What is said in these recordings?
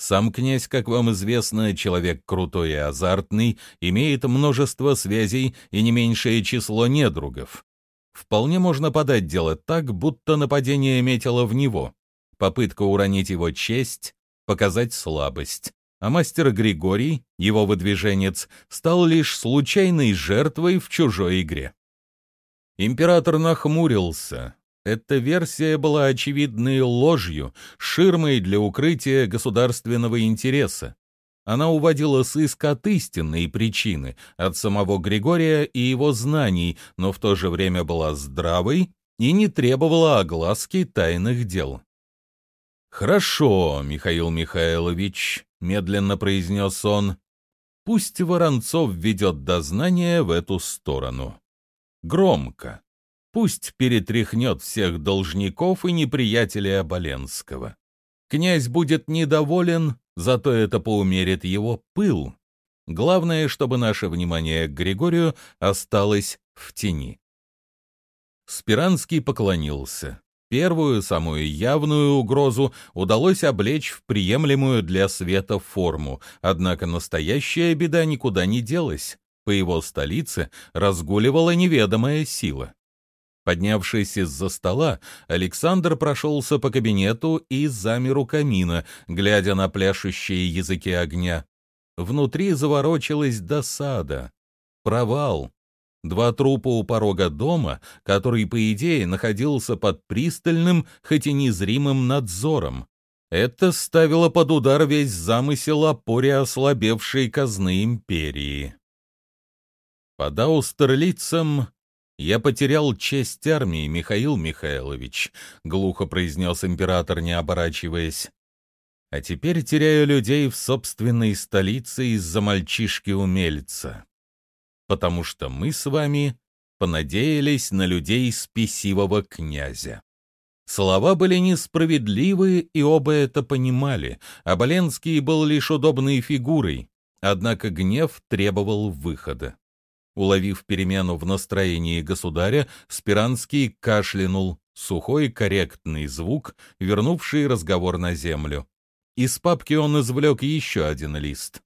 Сам князь, как вам известно, человек крутой и азартный, имеет множество связей и не меньшее число недругов. Вполне можно подать дело так, будто нападение метило в него. Попытка уронить его честь, показать слабость. А мастер Григорий, его выдвиженец, стал лишь случайной жертвой в чужой игре. Император нахмурился, эта версия была очевидной ложью, ширмой для укрытия государственного интереса. Она уводила сыск от истинной причины, от самого Григория и его знаний, но в то же время была здравой и не требовала огласки тайных дел. «Хорошо, Михаил Михайлович», — медленно произнес он, — «пусть Воронцов ведет дознание в эту сторону. Громко, Пусть перетряхнет всех должников и неприятелей Оболенского. Князь будет недоволен, зато это поумерит его пыл. Главное, чтобы наше внимание к Григорию осталось в тени. Спиранский поклонился. Первую, самую явную угрозу удалось облечь в приемлемую для света форму, однако настоящая беда никуда не делась. По его столице разгуливала неведомая сила. Поднявшись из-за стола, Александр прошелся по кабинету и замер у камина, глядя на пляшущие языки огня. Внутри заворочилась досада. Провал. Два трупа у порога дома, который, по идее, находился под пристальным, хоть и незримым надзором. Это ставило под удар весь замысел опоре ослабевшей казны империи. Под Аустерлицем «Я потерял честь армии, Михаил Михайлович», — глухо произнес император, не оборачиваясь. «А теперь теряю людей в собственной столице из-за мальчишки-умельца. Потому что мы с вами понадеялись на людей спесивого князя». Слова были несправедливы, и оба это понимали. Оболенский был лишь удобной фигурой, однако гнев требовал выхода. Уловив перемену в настроении государя, Спиранский кашлянул, сухой корректный звук, вернувший разговор на землю. Из папки он извлек еще один лист.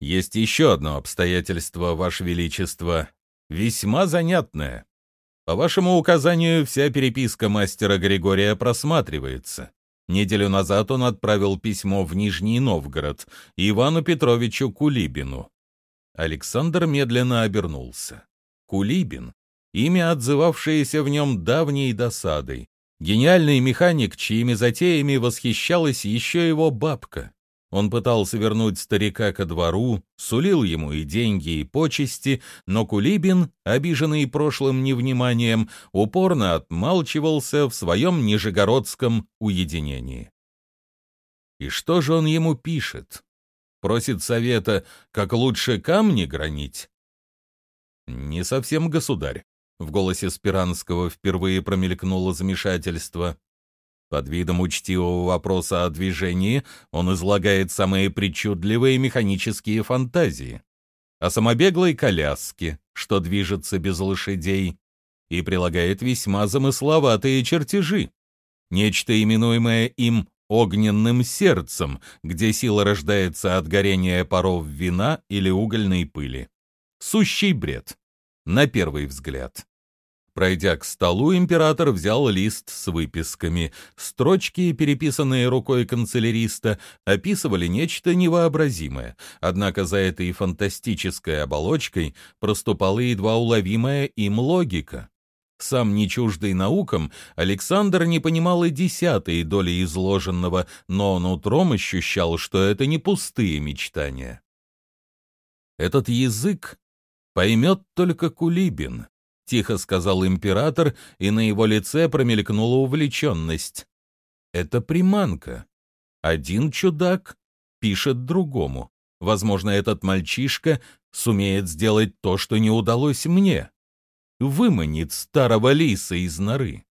«Есть еще одно обстоятельство, Ваше Величество, весьма занятное. По вашему указанию, вся переписка мастера Григория просматривается. Неделю назад он отправил письмо в Нижний Новгород Ивану Петровичу Кулибину. Александр медленно обернулся. Кулибин, имя, отзывавшееся в нем давней досадой. Гениальный механик, чьими затеями восхищалась еще его бабка. Он пытался вернуть старика ко двору, сулил ему и деньги, и почести, но Кулибин, обиженный прошлым невниманием, упорно отмалчивался в своем нижегородском уединении. И что же он ему пишет? Просит совета, как лучше камни гранить? Не совсем государь. В голосе Спиранского впервые промелькнуло замешательство. Под видом учтивого вопроса о движении он излагает самые причудливые механические фантазии. О самобеглой коляске, что движется без лошадей, и прилагает весьма замысловатые чертежи. Нечто, именуемое им огненным сердцем, где сила рождается от горения паров вина или угольной пыли. Сущий бред. На первый взгляд. Пройдя к столу, император взял лист с выписками. Строчки, переписанные рукой канцеляриста, описывали нечто невообразимое, однако за этой фантастической оболочкой проступала едва уловимая им логика. Сам не чуждый наукам, Александр не понимал и десятой доли изложенного, но он утром ощущал, что это не пустые мечтания. «Этот язык поймет только Кулибин», — тихо сказал император, и на его лице промелькнула увлеченность. «Это приманка. Один чудак пишет другому. Возможно, этот мальчишка сумеет сделать то, что не удалось мне» выманит старого лиса из норы.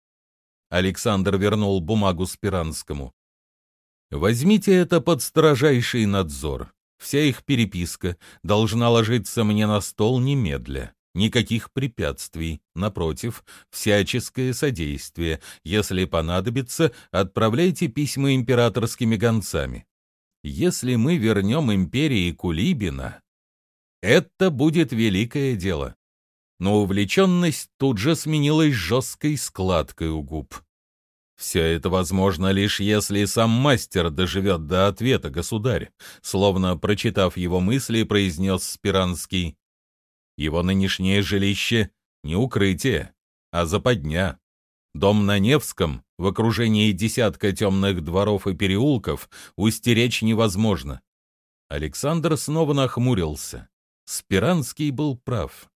Александр вернул бумагу Спиранскому. «Возьмите это под строжайший надзор. Вся их переписка должна ложиться мне на стол немедля. Никаких препятствий, напротив, всяческое содействие. Если понадобится, отправляйте письма императорскими гонцами. Если мы вернем империи Кулибина, это будет великое дело. Но увлеченность тут же сменилась жесткой складкой у губ. Все это возможно лишь если сам мастер доживет до ответа, государь, словно прочитав его мысли, произнес Спиранский. Его нынешнее жилище — не укрытие, а западня. Дом на Невском, в окружении десятка темных дворов и переулков, устеречь невозможно. Александр снова нахмурился. Спиранский был прав.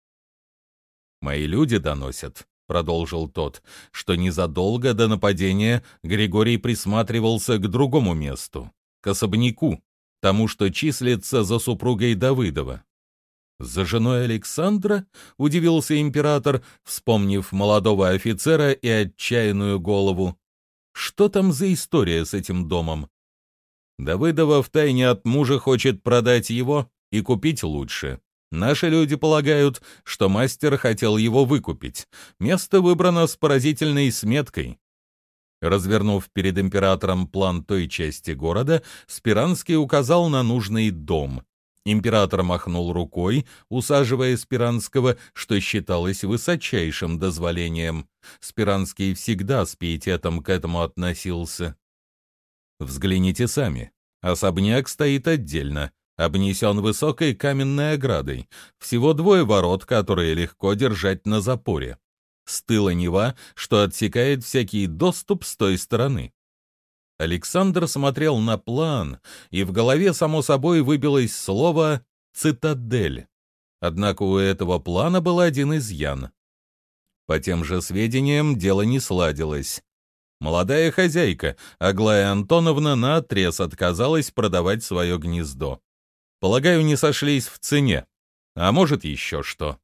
«Мои люди доносят», — продолжил тот, что незадолго до нападения Григорий присматривался к другому месту, к особняку, тому, что числится за супругой Давыдова. «За женой Александра?» — удивился император, вспомнив молодого офицера и отчаянную голову. «Что там за история с этим домом?» Давыдова втайне от мужа хочет продать его и купить лучше. Наши люди полагают, что мастер хотел его выкупить. Место выбрано с поразительной сметкой. Развернув перед императором план той части города, Спиранский указал на нужный дом. Император махнул рукой, усаживая Спиранского, что считалось высочайшим дозволением. Спиранский всегда с пиететом к этому относился. Взгляните сами. Особняк стоит отдельно, обнесен высокой каменной оградой. Всего двое ворот, которые легко держать на запоре. С тыла Нева, что отсекает всякий доступ с той стороны. Александр смотрел на план, и в голове, само собой, выбилось слово «цитадель». Однако у этого плана был один изъян. По тем же сведениям, дело не сладилось. Молодая хозяйка, Аглая Антоновна, наотрез отказалась продавать свое гнездо. Полагаю, не сошлись в цене. А может, еще что.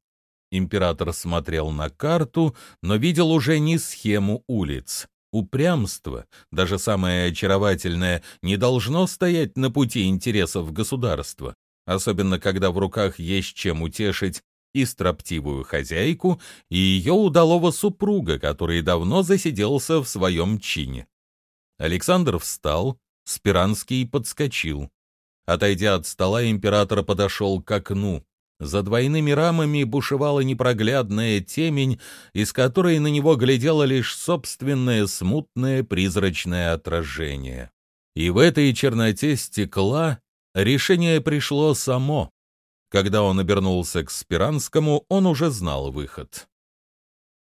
Император смотрел на карту, но видел уже не схему улиц. Упрямство, даже самое очаровательное, не должно стоять на пути интересов государства, особенно когда в руках есть чем утешить и строптивую хозяйку, и ее удалого супруга, который давно засиделся в своем чине. Александр встал, Спиранский подскочил. Отойдя от стола, император подошел к окну. За двойными рамами бушевала непроглядная темень, из которой на него глядело лишь собственное смутное призрачное отражение. И в этой черноте стекла решение пришло само. Когда он обернулся к Спиранскому, он уже знал выход.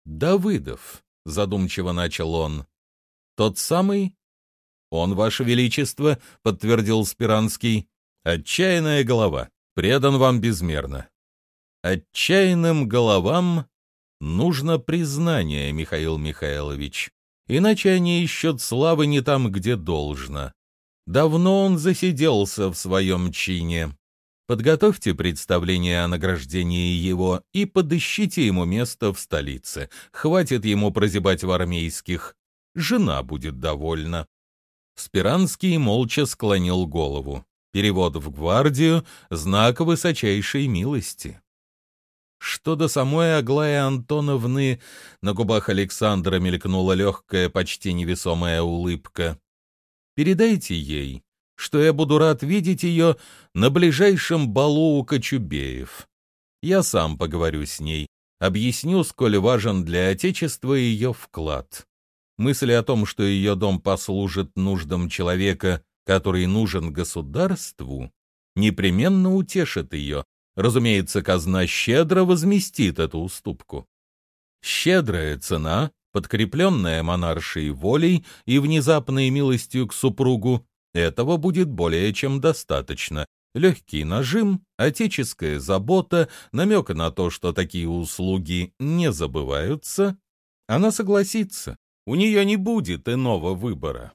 «Давыдов», — задумчиво начал он, — «тот самый?» «Он, Ваше Величество», — подтвердил Спиранский, — «отчаянная голова» предан вам безмерно. Отчаянным головам нужно признание, Михаил Михайлович, иначе они ищут славы не там, где должно. Давно он засиделся в своем чине. Подготовьте представление о награждении его и подыщите ему место в столице. Хватит ему прозябать в армейских. Жена будет довольна. Спиранский молча склонил голову. Перевод в гвардию — знак высочайшей милости. Что до самой Аглаи Антоновны, на губах Александра мелькнула легкая, почти невесомая улыбка. «Передайте ей, что я буду рад видеть ее на ближайшем балу у Кочубеев. Я сам поговорю с ней, объясню, сколь важен для Отечества ее вклад. Мысль о том, что ее дом послужит нуждам человека, который нужен государству, непременно утешит ее. Разумеется, казна щедро возместит эту уступку. Щедрая цена, подкрепленная монаршей волей и внезапной милостью к супругу, этого будет более чем достаточно. Легкий нажим, отеческая забота, намек на то, что такие услуги не забываются. Она согласится, у нее не будет иного выбора.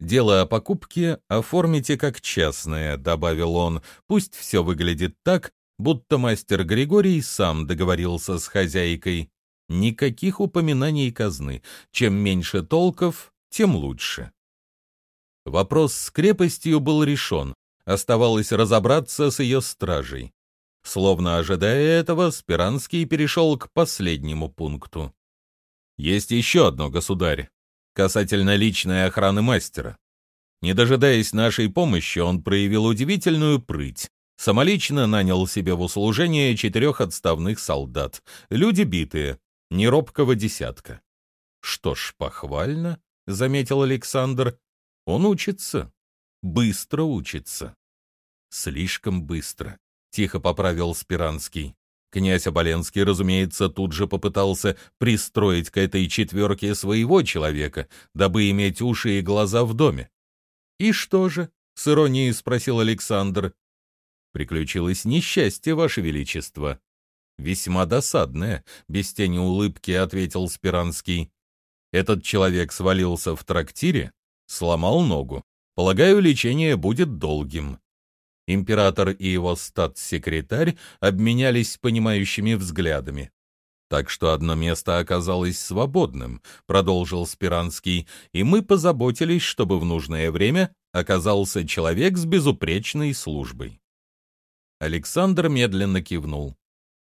«Дело о покупке оформите как частное», — добавил он. «Пусть все выглядит так, будто мастер Григорий сам договорился с хозяйкой. Никаких упоминаний казны. Чем меньше толков, тем лучше». Вопрос с крепостью был решен. Оставалось разобраться с ее стражей. Словно ожидая этого, Спиранский перешел к последнему пункту. «Есть еще одно, государь касательно личной охраны мастера. Не дожидаясь нашей помощи, он проявил удивительную прыть. Самолично нанял себе в услужение четырех отставных солдат. Люди битые, неробкого десятка. Что ж, похвально, — заметил Александр. Он учится. Быстро учится. Слишком быстро, — тихо поправил Спиранский. Князь Оболенский, разумеется, тут же попытался пристроить к этой четверке своего человека, дабы иметь уши и глаза в доме. «И что же?» — с иронией спросил Александр. «Приключилось несчастье, Ваше Величество». «Весьма досадное», — без тени улыбки ответил Спиранский. «Этот человек свалился в трактире, сломал ногу. Полагаю, лечение будет долгим. Император и его статс-секретарь обменялись понимающими взглядами. «Так что одно место оказалось свободным», — продолжил Спиранский, «и мы позаботились, чтобы в нужное время оказался человек с безупречной службой». Александр медленно кивнул.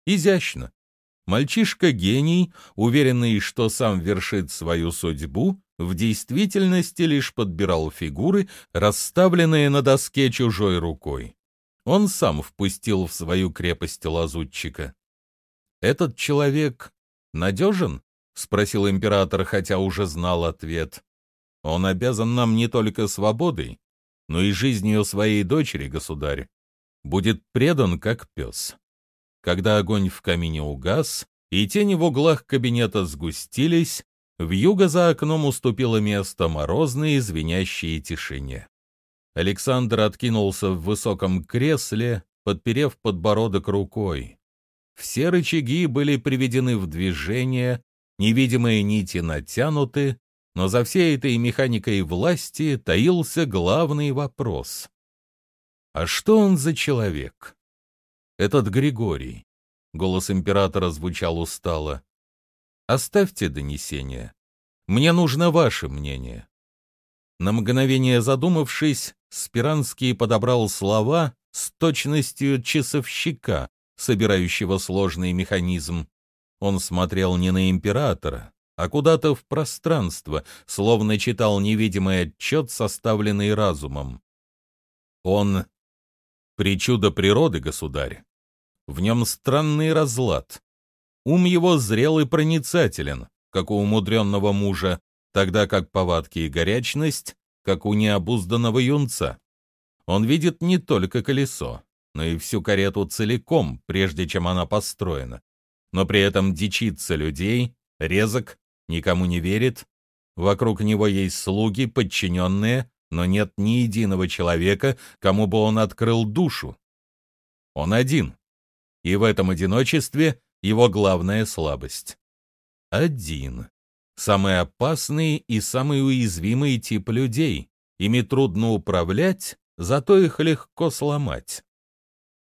«Изящно. Мальчишка-гений, уверенный, что сам вершит свою судьбу, в действительности лишь подбирал фигуры, расставленные на доске чужой рукой. Он сам впустил в свою крепость лазутчика. «Этот человек надежен?» — спросил император, хотя уже знал ответ. «Он обязан нам не только свободой, но и жизнью своей дочери, государь. Будет предан, как пес». Когда огонь в камине угас, и тени в углах кабинета сгустились, в юго за окном уступило место морозной, звенящей тишине. Александр откинулся в высоком кресле, подперев подбородок рукой. Все рычаги были приведены в движение, невидимые нити натянуты, но за всей этой механикой власти таился главный вопрос. А что он за человек? Этот Григорий. Голос императора звучал устало. Оставьте донесение. Мне нужно ваше мнение. На мгновение задумавшись, Спиранский подобрал слова с точностью часовщика, собирающего сложный механизм. Он смотрел не на императора, а куда-то в пространство, словно читал невидимый отчет, составленный разумом. Он — причуда природы, государь. В нем странный разлад. Ум его зрел и проницателен, как у умудренного мужа, тогда как повадки и горячность, как у необузданного юнца. Он видит не только колесо, но и всю карету целиком, прежде чем она построена. Но при этом дичится людей, резок, никому не верит. Вокруг него есть слуги, подчиненные, но нет ни единого человека, кому бы он открыл душу. Он один, и в этом одиночестве его главная слабость. Один. Самый опасный и самый уязвимый тип людей. Ими трудно управлять, зато их легко сломать.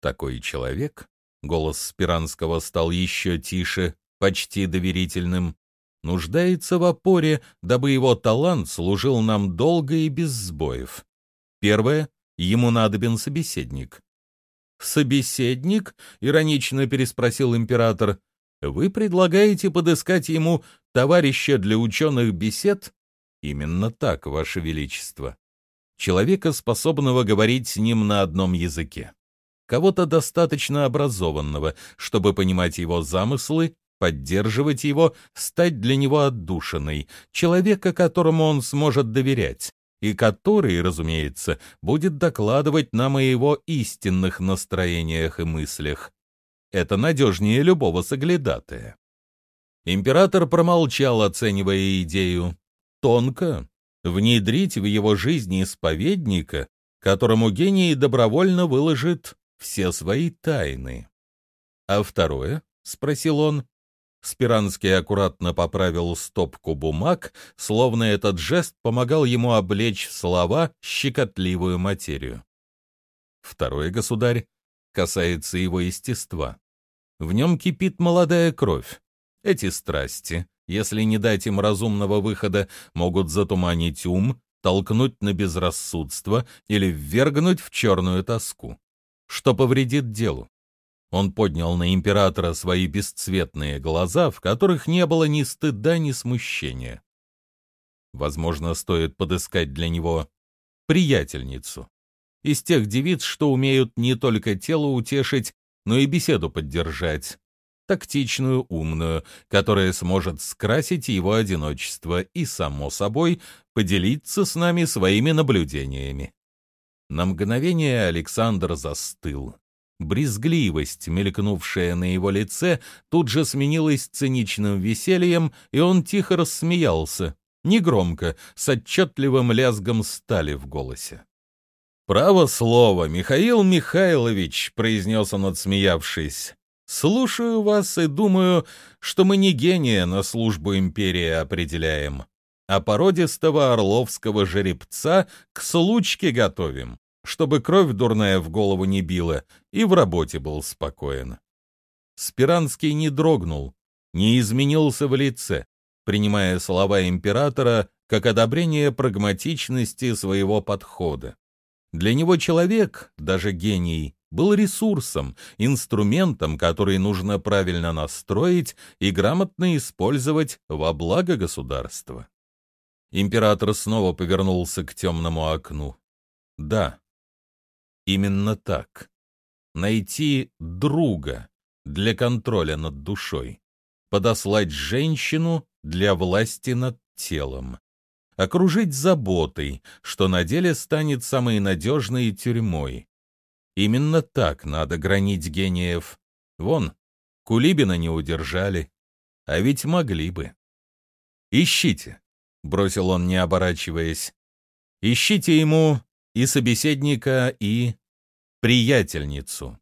Такой человек, голос Спиранского стал еще тише, почти доверительным, нуждается в опоре, дабы его талант служил нам долго и без сбоев. Первое — ему надобен собеседник. «Собеседник?» — иронично переспросил император. «Вы предлагаете подыскать ему товарища для ученых бесед?» «Именно так, Ваше Величество. Человека, способного говорить с ним на одном языке. Кого-то достаточно образованного, чтобы понимать его замыслы, поддерживать его, стать для него отдушиной, человека, которому он сможет доверять, и который, разумеется, будет докладывать нам о его истинных настроениях и мыслях. Это надежнее любого соглядатая. Император промолчал, оценивая идею. Тонко внедрить в его жизнь исповедника, которому гений добровольно выложит все свои тайны. «А второе?» — спросил он. Спиранский аккуратно поправил стопку бумаг, словно этот жест помогал ему облечь в слова щекотливую материю. Второй государь касается его естества. В нем кипит молодая кровь. Эти страсти, если не дать им разумного выхода, могут затуманить ум, толкнуть на безрассудство или ввергнуть в черную тоску, что повредит делу. Он поднял на императора свои бесцветные глаза, в которых не было ни стыда, ни смущения. Возможно, стоит подыскать для него приятельницу. Из тех девиц, что умеют не только тело утешить, но и беседу поддержать. Тактичную, умную, которая сможет скрасить его одиночество и, само собой, поделиться с нами своими наблюдениями. На мгновение Александр застыл. Брезгливость, мелькнувшая на его лице, тут же сменилась циничным весельем, и он тихо рассмеялся, негромко, с отчетливым лязгом стали в голосе. «Право слово, Михаил Михайлович», — произнес он, отсмеявшись. «Слушаю вас и думаю, что мы не гения на службу империи определяем, а породистого орловского жеребца к случке готовим чтобы кровь дурная в голову не била, и в работе был спокоен. Спиранский не дрогнул, не изменился в лице, принимая слова императора как одобрение прагматичности своего подхода. Для него человек, даже гений, был ресурсом, инструментом, который нужно правильно настроить и грамотно использовать во благо государства. Император снова повернулся к темному окну. Да, Именно так. Найти друга для контроля над душой. Подослать женщину для власти над телом. Окружить заботой, что на деле станет самой надежной тюрьмой. Именно так надо гранить гениев. Вон, Кулибина не удержали, а ведь могли бы. «Ищите», — бросил он, не оборачиваясь. «Ищите ему и собеседника, и приятельницу.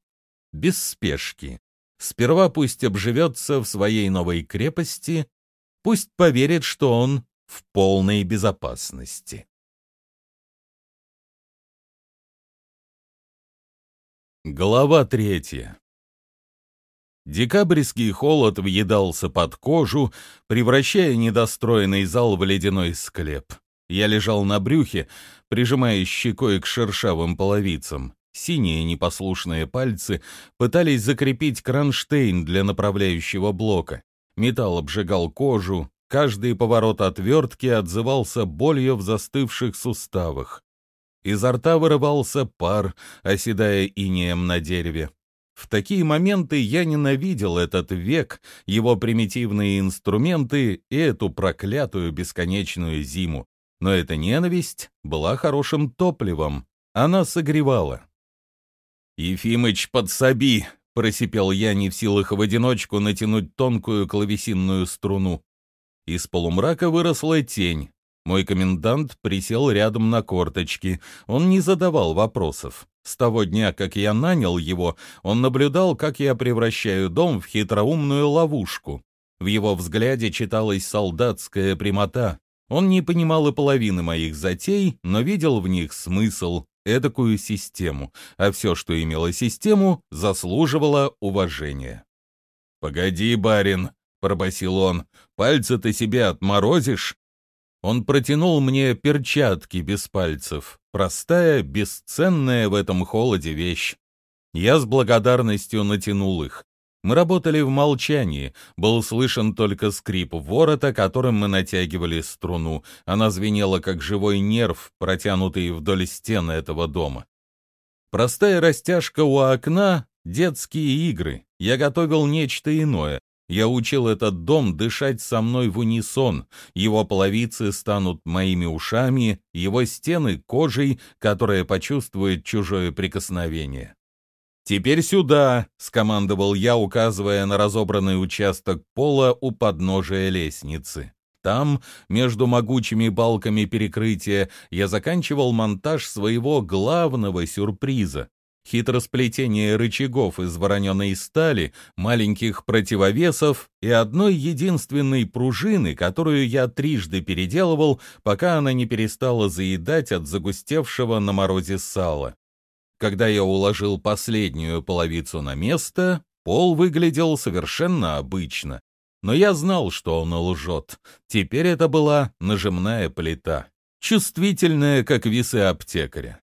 Без спешки. Сперва пусть обживется в своей новой крепости, пусть поверит, что он в полной безопасности. Глава третья. Декабрьский холод въедался под кожу, превращая недостроенный зал в ледяной склеп. Я лежал на брюхе, прижимая щекой к шершавым половицам. Синие непослушные пальцы пытались закрепить кронштейн для направляющего блока. Металл обжигал кожу, каждый поворот отвертки отзывался болью в застывших суставах. Изо рта вырывался пар, оседая инеем на дереве. В такие моменты я ненавидел этот век, его примитивные инструменты и эту проклятую бесконечную зиму. Но эта ненависть была хорошим топливом, она согревала. «Ефимыч, подсоби!» — просипел я, не в силах в одиночку натянуть тонкую клавесинную струну. Из полумрака выросла тень. Мой комендант присел рядом на корточки. Он не задавал вопросов. С того дня, как я нанял его, он наблюдал, как я превращаю дом в хитроумную ловушку. В его взгляде читалась солдатская прямота. Он не понимал и половины моих затей, но видел в них смысл, эдакую систему, а все, что имело систему, заслуживало уважения. «Погоди, барин», — пробасил он, — «пальцы ты себе отморозишь?» Он протянул мне перчатки без пальцев, простая, бесценная в этом холоде вещь. Я с благодарностью натянул их. Мы работали в молчании, был слышен только скрип ворота, которым мы натягивали струну. Она звенела, как живой нерв, протянутый вдоль стены этого дома. Простая растяжка у окна — детские игры. Я готовил нечто иное. Я учил этот дом дышать со мной в унисон. Его половицы станут моими ушами, его стены — кожей, которая почувствует чужое прикосновение. «Теперь сюда!» — скомандовал я, указывая на разобранный участок пола у подножия лестницы. Там, между могучими балками перекрытия, я заканчивал монтаж своего главного сюрприза. Хитросплетение рычагов из вороненой стали, маленьких противовесов и одной единственной пружины, которую я трижды переделывал, пока она не перестала заедать от загустевшего на морозе сала. Когда я уложил последнюю половицу на место, пол выглядел совершенно обычно. Но я знал, что он лжет. Теперь это была нажимная плита, чувствительная, как весы аптекаря.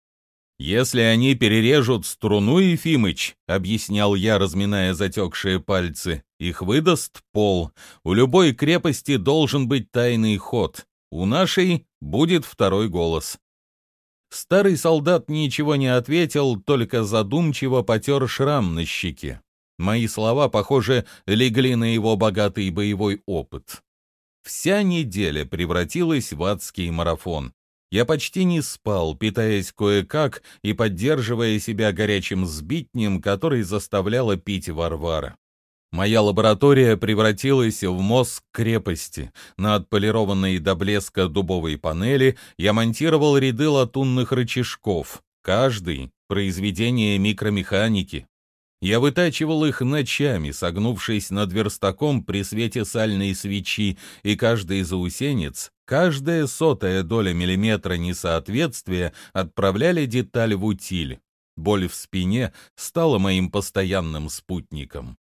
«Если они перережут струну, Ефимыч», — объяснял я, разминая затекшие пальцы, — «их выдаст пол. У любой крепости должен быть тайный ход. У нашей будет второй голос. Старый солдат ничего не ответил, только задумчиво потер шрам на щеке. Мои слова, похоже, легли на его богатый боевой опыт. Вся неделя превратилась в адский марафон. Я почти не спал, питаясь кое-как и поддерживая себя горячим сбитнем, который заставляла пить Варвара. Моя лаборатория превратилась в мозг крепости. На отполированной до блеска дубовой панели я монтировал ряды латунных рычажков. Каждый — произведение микромеханики. Я вытачивал их ночами, согнувшись над верстаком при свете сальной свечи, и каждый заусенец, каждая сотая доля миллиметра несоответствия отправляли деталь в утиль. Боль в спине стала моим постоянным спутником.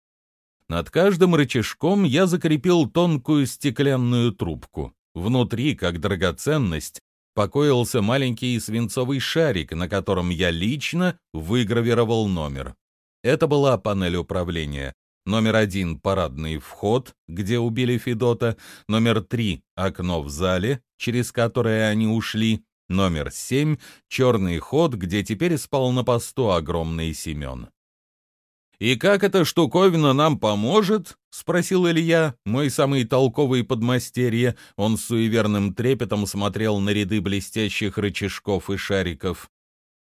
Над каждым рычажком я закрепил тонкую стеклянную трубку. Внутри, как драгоценность, покоился маленький свинцовый шарик, на котором я лично выгравировал номер. Это была панель управления. Номер один — парадный вход, где убили Федота. Номер три — окно в зале, через которое они ушли. Номер семь — черный ход, где теперь спал на посту огромный Семен. «И как эта штуковина нам поможет?» — спросил Илья, мой самый толковый подмастерье. Он с суеверным трепетом смотрел на ряды блестящих рычажков и шариков.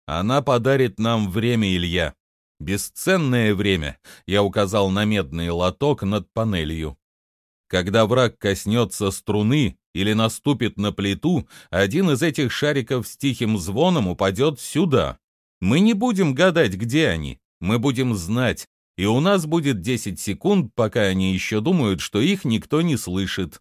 «Она подарит нам время, Илья. Бесценное время», — я указал на медный лоток над панелью. «Когда враг коснется струны или наступит на плиту, один из этих шариков с тихим звоном упадет сюда. Мы не будем гадать, где они, мы будем знать, и у нас будет 10 секунд, пока они еще думают, что их никто не слышит.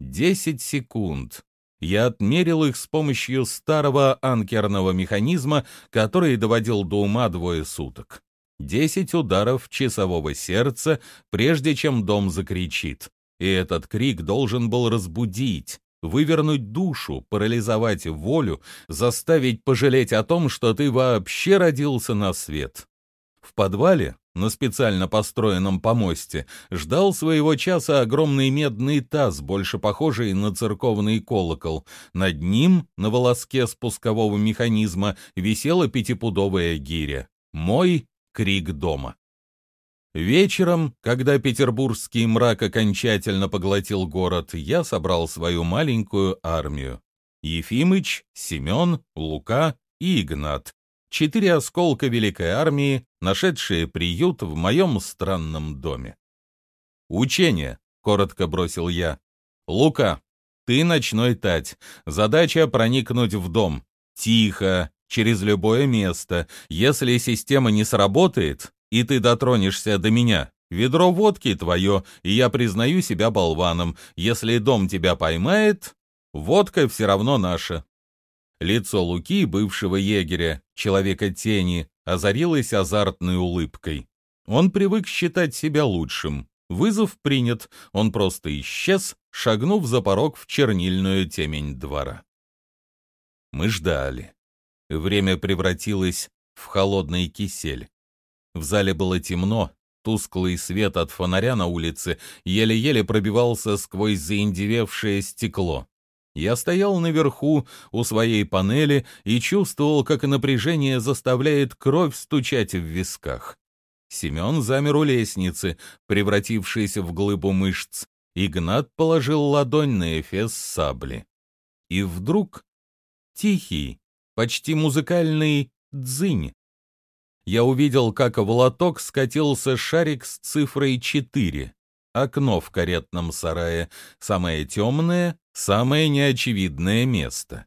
10 секунд. Я отмерил их с помощью старого анкерного механизма, который доводил до ума двое суток. Десять ударов часового сердца, прежде чем дом закричит. И этот крик должен был разбудить, вывернуть душу, парализовать волю, заставить пожалеть о том, что ты вообще родился на свет. В подвале, на специально построенном помосте, ждал своего часа огромный медный таз, больше похожий на церковный колокол. Над ним, на волоске спускового механизма, висела пятипудовая гиря. Мой крик дома. Вечером, когда петербургский мрак окончательно поглотил город, я собрал свою маленькую армию. Ефимыч, Семен, Лука и Игнат, четыре осколка Великой Армии, нашедшие приют в моем странном доме. «Учение», — коротко бросил я. «Лука, ты ночной тать. Задача проникнуть в дом. Тихо, через любое место. Если система не сработает, и ты дотронешься до меня, ведро водки твое, и я признаю себя болваном. Если дом тебя поймает, водка все равно наша. Лицо Луки, бывшего егеря, человека тени, озарилось азартной улыбкой. Он привык считать себя лучшим. Вызов принят, он просто исчез, шагнув за порог в чернильную темень двора. Мы ждали. Время превратилось в холодный кисель. В зале было темно, тусклый свет от фонаря на улице еле-еле пробивался сквозь заиндевевшее стекло. Я стоял наверху у своей панели и чувствовал, как напряжение заставляет кровь стучать в висках. Семен замер у лестницы, превратившийся в глыбу мышц. Игнат положил ладонь на эфес сабли. И вдруг тихий, почти музыкальный дзынь. Я увидел, как в лоток скатился шарик с цифрой 4. Окно в каретном сарае, самое темное, самое неочевидное место.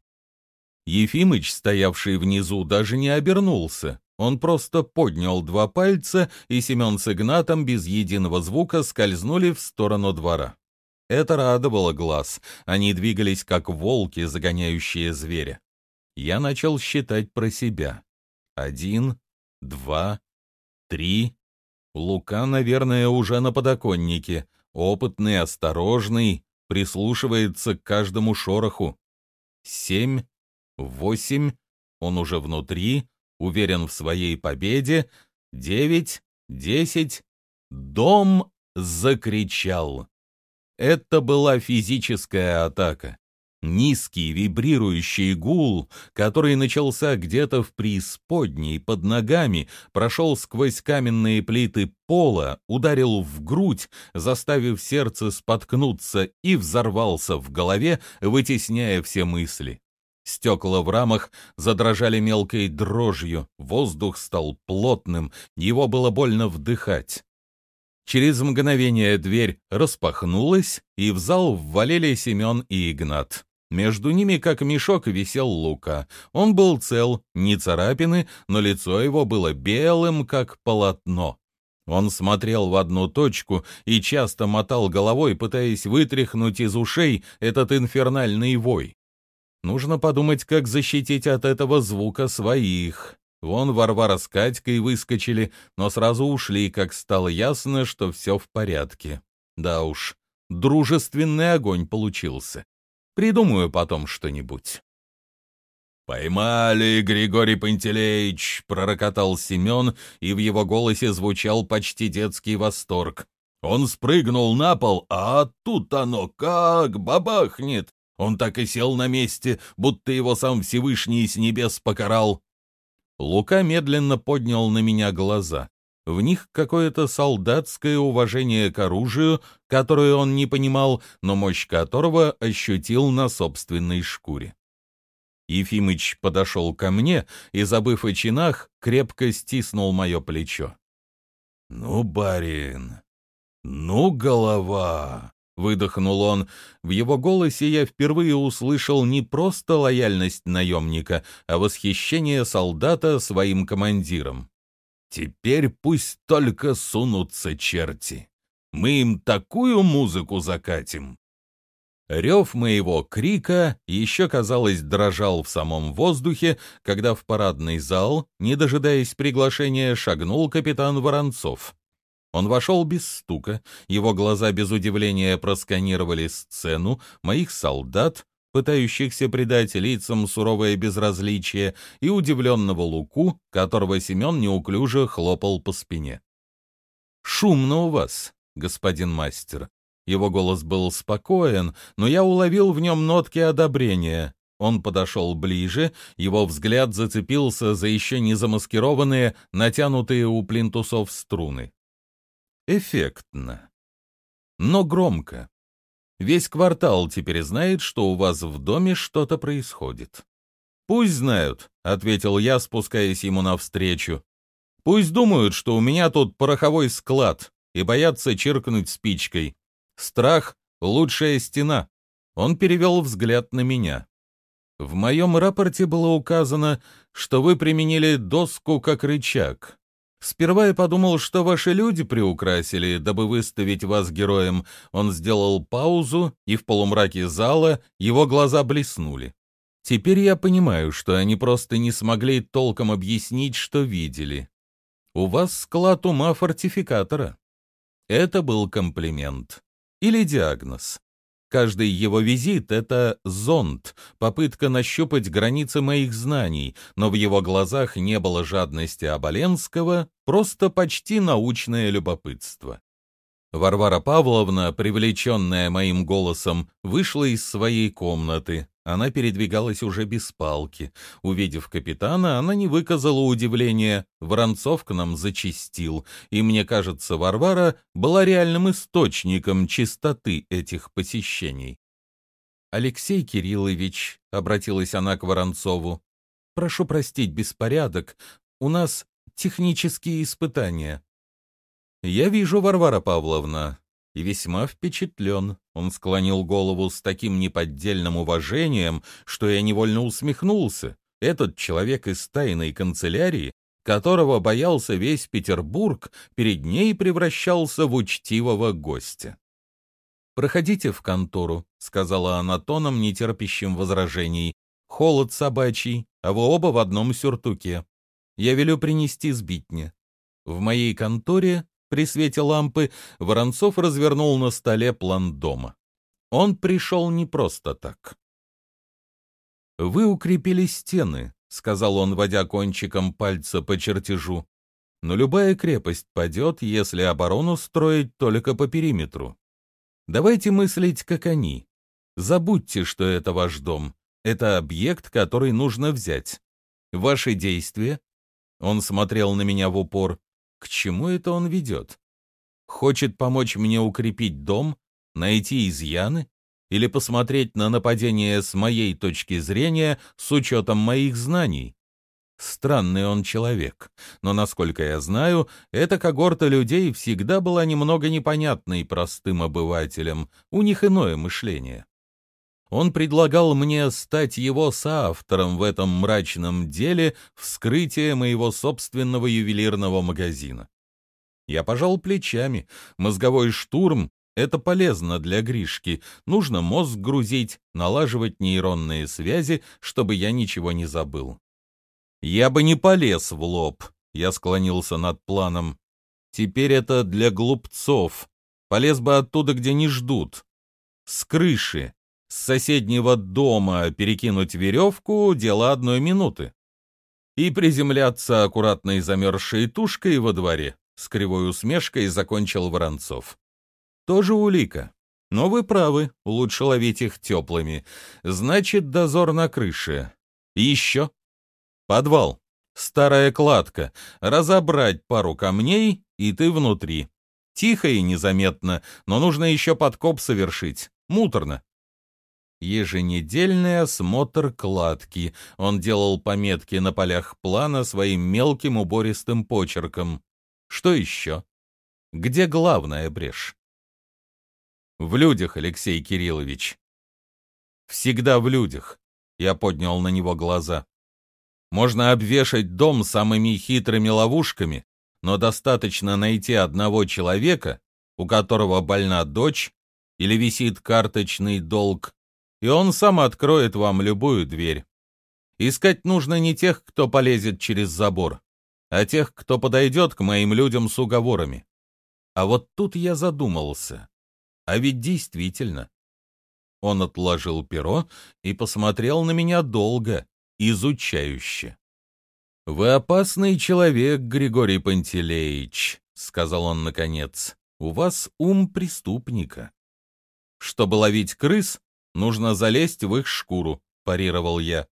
Ефимыч, стоявший внизу, даже не обернулся. Он просто поднял два пальца, и Семен с Игнатом без единого звука скользнули в сторону двора. Это радовало глаз. Они двигались, как волки, загоняющие зверя. Я начал считать про себя. Один, два, три. Лука, наверное, уже на подоконнике. Опытный, осторожный, прислушивается к каждому шороху. Семь, восемь, он уже внутри, уверен в своей победе. Девять, десять. Дом закричал. Это была физическая атака. Низкий вибрирующий гул, который начался где-то в преисподней, под ногами, прошел сквозь каменные плиты пола, ударил в грудь, заставив сердце споткнуться и взорвался в голове, вытесняя все мысли. Стекла в рамах задрожали мелкой дрожью, воздух стал плотным, его было больно вдыхать. Через мгновение дверь распахнулась, и в зал ввалили Семен и Игнат. Между ними, как мешок, висел Лука. Он был цел, не царапины, но лицо его было белым, как полотно. Он смотрел в одну точку и часто мотал головой, пытаясь вытряхнуть из ушей этот инфернальный вой. Нужно подумать, как защитить от этого звука своих. Вон Варвара с Катькой выскочили, но сразу ушли, как стало ясно, что все в порядке. Да уж, дружественный огонь получился. Придумаю потом что-нибудь. «Поймали, Григорий Пантелеич!» — пророкотал Семен, и в его голосе звучал почти детский восторг. Он спрыгнул на пол, а тут оно как бабахнет. Он так и сел на месте, будто его сам Всевышний с небес покарал. Лука медленно поднял на меня глаза. В них какое-то солдатское уважение к оружию, которое он не понимал, но мощь которого ощутил на собственной шкуре. Ефимыч подошел ко мне и, забыв о чинах, крепко стиснул мое плечо. — Ну, барин, ну, голова! — выдохнул он. В его голосе я впервые услышал не просто лояльность наемника, а восхищение солдата своим командиром. Теперь пусть только сунутся черти. Мы им такую музыку закатим. Рев моего крика еще, казалось, дрожал в самом воздухе, когда в парадный зал, не дожидаясь приглашения, шагнул капитан Воронцов. Он вошел без стука, его глаза без удивления просканировали сцену, моих солдат, пытающихся придать лицам суровое безразличие, и удивленного Луку, которого Семен неуклюже хлопал по спине. «Шумно у вас, господин мастер». Его голос был спокоен, но я уловил в нем нотки одобрения. Он подошел ближе, его взгляд зацепился за еще не замаскированные, натянутые у плинтусов струны. Эффектно. Но громко. Весь квартал теперь знает, что у вас в доме что-то происходит. «Пусть знают», — ответил я, спускаясь ему навстречу. «Пусть думают, что у меня тут пороховой склад, и боятся чиркнуть спичкой. Страх — лучшая стена». Он перевел взгляд на меня. В моем рапорте было указано, что вы применили доску как рычаг. Сперва я подумал, что ваши люди приукрасили, дабы выставить вас героем. Он сделал паузу, и в полумраке зала его глаза блеснули. Теперь я понимаю, что они просто не смогли толком объяснить, что видели. У вас склад ума фортификатора. Это был комплимент. Или диагноз. Каждый его визит — это зонд, попытка нащупать границы моих знаний, но в его глазах не было жадности Оболенского, просто почти научное любопытство. Варвара Павловна, привлеченная моим голосом, вышла из своей комнаты. Она передвигалась уже без палки. Увидев капитана, она не выказала удивления. Воронцов к нам зачистил. И мне кажется, Варвара была реальным источником чистоты этих посещений. «Алексей Кириллович», — обратилась она к Воронцову, — «прошу простить беспорядок. У нас технические испытания». «Я вижу, Варвара Павловна, и весьма впечатлен. Он склонил голову с таким неподдельным уважением, что я невольно усмехнулся. Этот человек из тайной канцелярии, которого боялся весь Петербург, перед ней превращался в учтивого гостя. «Проходите в контору», — сказала она тоном, нетерпящим возражений. «Холод собачий, а вы оба в одном сюртуке. Я велю принести сбитня. В моей конторе при свете лампы Воронцов развернул на столе план дома. Он пришел не просто так. «Вы укрепили стены», — сказал он, водя кончиком пальца по чертежу. «Но любая крепость падет, если оборону строить только по периметру. Давайте мыслить, как они. Забудьте, что это ваш дом. Это объект, который нужно взять. Ваши действия? Он смотрел на меня в упор. К чему это он ведет? Хочет помочь мне укрепить дом, найти изъяны или посмотреть на нападение с моей точки зрения с учетом моих знаний? Странный он человек, но, насколько я знаю, эта когорта людей всегда была немного непонятной простым обывателям, у них иное мышление. Он предлагал мне стать его соавтором в этом мрачном деле вскрытия моего собственного ювелирного магазина. Я пожал плечами. Мозговой штурм — это полезно для Гришки. Нужно мозг грузить, налаживать нейронные связи, чтобы я ничего не забыл. Я бы не полез в лоб, я склонился над планом. Теперь это для глупцов. Полез бы оттуда, где не ждут. С крыши, с соседнего дома перекинуть веревку — дело одной минуты. И приземляться аккуратной замерзшей тушкой во дворе с кривой усмешкой закончил Воронцов. Тоже улика. Но вы правы, лучше ловить их теплыми. Значит, дозор на крыше. еще. Подвал. Старая кладка. Разобрать пару камней, и ты внутри. Тихо и незаметно, но нужно еще подкоп совершить. Муторно. Еженедельный осмотр кладки. Он делал пометки на полях плана своим мелким убористым почерком. Что еще? Где главная брешь? В людях, Алексей Кириллович. Всегда в людях. Я поднял на него глаза. Можно обвешать дом самыми хитрыми ловушками, но достаточно найти одного человека, у которого больна дочь или висит карточный долг, и он сам откроет вам любую дверь. Искать нужно не тех, кто полезет через забор, а тех, кто подойдет к моим людям с уговорами. А вот тут я задумался. А ведь действительно. Он отложил перо и посмотрел на меня долго, изучающе. «Вы опасный человек, Григорий Пантелеич», — сказал он наконец. «У вас ум преступника. Чтобы ловить крыс, нужно залезть в их шкуру», — парировал я.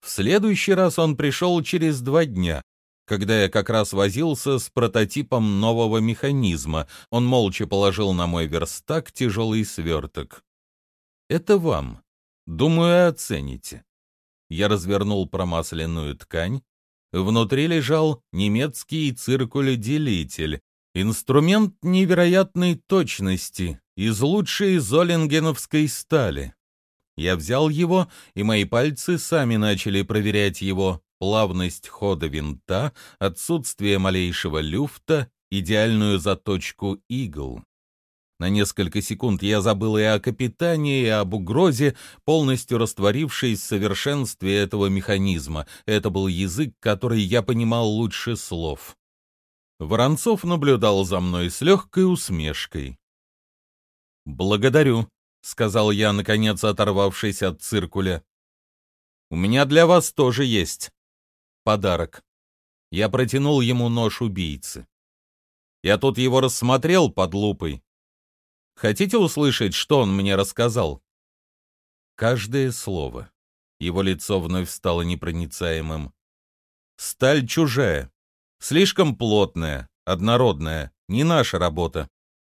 В следующий раз он пришел через два дня, когда я как раз возился с прототипом нового механизма. Он молча положил на мой верстак тяжелый сверток. «Это вам. Думаю, оцените». Я развернул промасленную ткань. Внутри лежал немецкий циркуледелитель, инструмент невероятной точности из лучшей золингеновской стали. Я взял его, и мои пальцы сами начали проверять его плавность хода винта, отсутствие малейшего люфта, идеальную заточку игл. На несколько секунд я забыл и о капитане, и об угрозе, полностью растворившись в совершенстве этого механизма. Это был язык, который я понимал лучше слов. Воронцов наблюдал за мной с легкой усмешкой. «Благодарю», — сказал я, наконец оторвавшись от циркуля. «У меня для вас тоже есть подарок». Я протянул ему нож убийцы. Я тут его рассмотрел под лупой, Хотите услышать, что он мне рассказал?» Каждое слово. Его лицо вновь стало непроницаемым. «Сталь чужая, слишком плотная, однородная, не наша работа.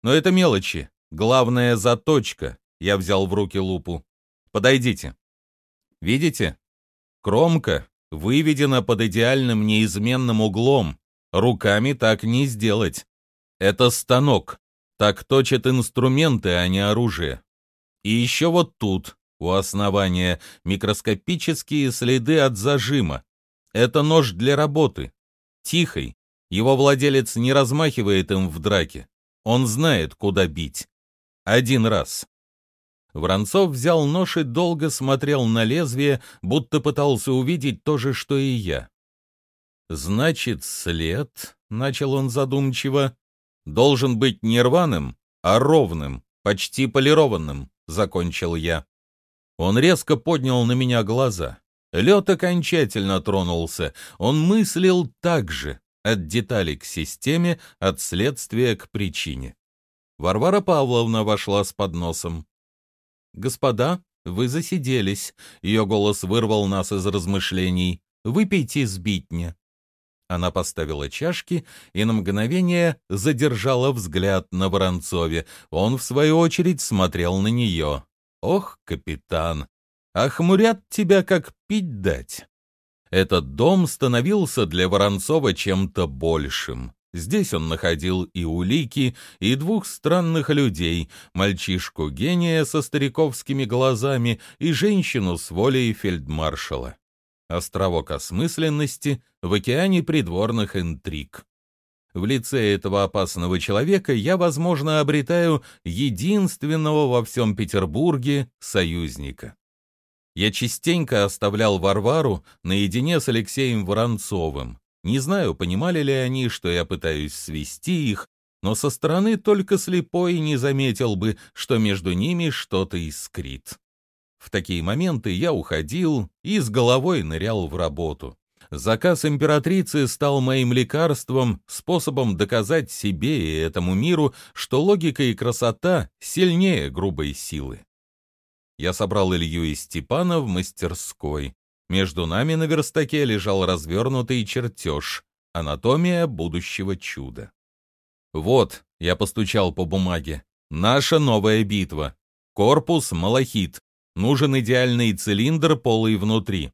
Но это мелочи. Главное — заточка». Я взял в руки лупу. «Подойдите. Видите? Кромка выведена под идеальным неизменным углом. Руками так не сделать. Это станок, так точат инструменты, а не оружие. И еще вот тут, у основания, микроскопические следы от зажима. Это нож для работы. Тихий. Его владелец не размахивает им в драке. Он знает, куда бить. Один раз. Воронцов взял нож и долго смотрел на лезвие, будто пытался увидеть то же, что и я. «Значит, след», — начал он задумчиво, должен быть не рваным, а ровным, почти полированным», — закончил я. Он резко поднял на меня глаза. Лед окончательно тронулся. Он мыслил так же, от деталей к системе, от следствия к причине. Варвара Павловна вошла с подносом. «Господа, вы засиделись», — ее голос вырвал нас из размышлений. «Выпейте сбитня». Она поставила чашки и на мгновение задержала взгляд на Воронцове. Он, в свою очередь, смотрел на нее. «Ох, капитан, охмурят тебя, как пить дать». Этот дом становился для Воронцова чем-то большим. Здесь он находил и улики, и двух странных людей, мальчишку-гения со стариковскими глазами и женщину с волей фельдмаршала. Островок осмысленности в океане придворных интриг. В лице этого опасного человека я, возможно, обретаю единственного во всем Петербурге союзника. Я частенько оставлял Варвару наедине с Алексеем Воронцовым. Не знаю, понимали ли они, что я пытаюсь свести их, но со стороны только слепой не заметил бы, что между ними что-то искрит. В такие моменты я уходил и с головой нырял в работу. Заказ императрицы стал моим лекарством, способом доказать себе и этому миру, что логика и красота сильнее грубой силы. Я собрал Илью и Степана в мастерской. Между нами на верстаке лежал развернутый чертеж «Анатомия будущего чуда». «Вот», — я постучал по бумаге, — «наша новая битва. Корпус — малахит. Нужен идеальный цилиндр, полый внутри.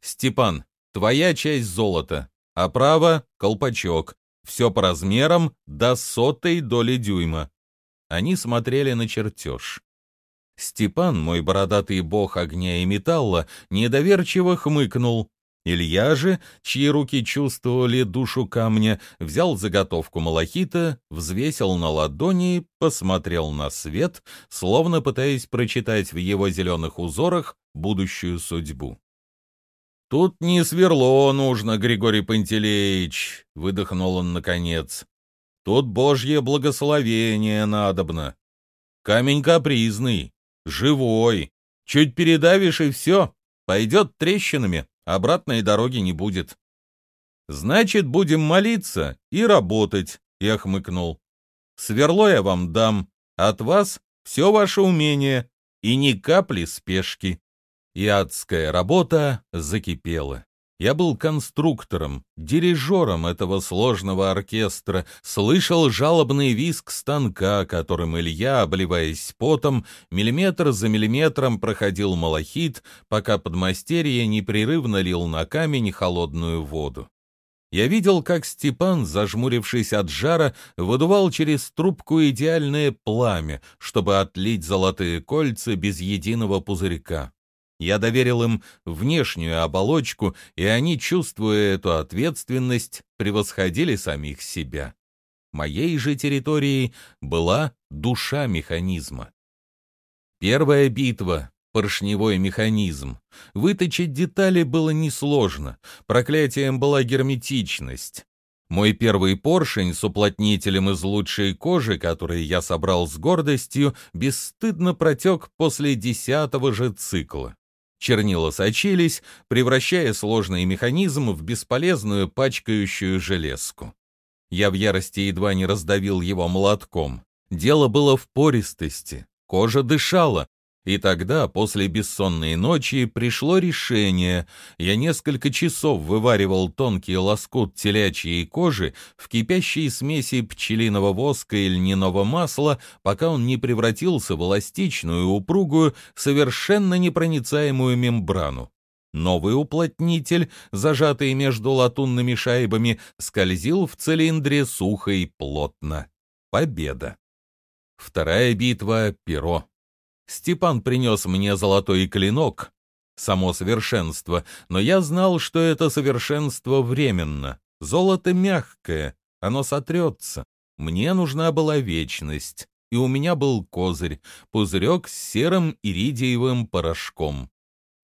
Степан, твоя часть золота, а право — колпачок. Все по размерам до сотой доли дюйма». Они смотрели на чертеж. Степан, мой бородатый бог огня и металла, недоверчиво хмыкнул. Илья же, чьи руки чувствовали душу камня, взял заготовку малахита, взвесил на ладони, посмотрел на свет, словно пытаясь прочитать в его зеленых узорах будущую судьбу. «Тут не сверло нужно, Григорий Пантелеич», — выдохнул он наконец. «Тут божье благословение надобно. Камень капризный, Живой. Чуть передавишь и все. Пойдет трещинами, обратной дороги не будет. Значит, будем молиться и работать, я хмыкнул. Сверло я вам дам, от вас все ваше умение и ни капли спешки. И адская работа закипела. Я был конструктором, дирижером этого сложного оркестра, слышал жалобный визг станка, которым Илья, обливаясь потом, миллиметр за миллиметром проходил малахит, пока подмастерье непрерывно лил на камень холодную воду. Я видел, как Степан, зажмурившись от жара, выдувал через трубку идеальное пламя, чтобы отлить золотые кольца без единого пузырька. Я доверил им внешнюю оболочку, и они, чувствуя эту ответственность, превосходили самих себя. Моей же территорией была душа механизма. Первая битва — поршневой механизм. Выточить детали было несложно, проклятием была герметичность. Мой первый поршень с уплотнителем из лучшей кожи, который я собрал с гордостью, бесстыдно протек после десятого же цикла. Чернила сочились, превращая сложный механизм в бесполезную пачкающую железку. Я в ярости едва не раздавил его молотком. Дело было в пористости, кожа дышала, и тогда, после бессонной ночи, пришло решение. Я несколько часов вываривал тонкий лоскут телячьей кожи в кипящей смеси пчелиного воска и льняного масла, пока он не превратился в эластичную, упругую, совершенно непроницаемую мембрану. Новый уплотнитель, зажатый между латунными шайбами, скользил в цилиндре сухо и плотно. Победа. Вторая битва — перо. Степан принес мне золотой клинок, само совершенство, но я знал, что это совершенство временно. Золото мягкое, оно сотрется. Мне нужна была вечность, и у меня был козырь, пузырек с серым иридиевым порошком.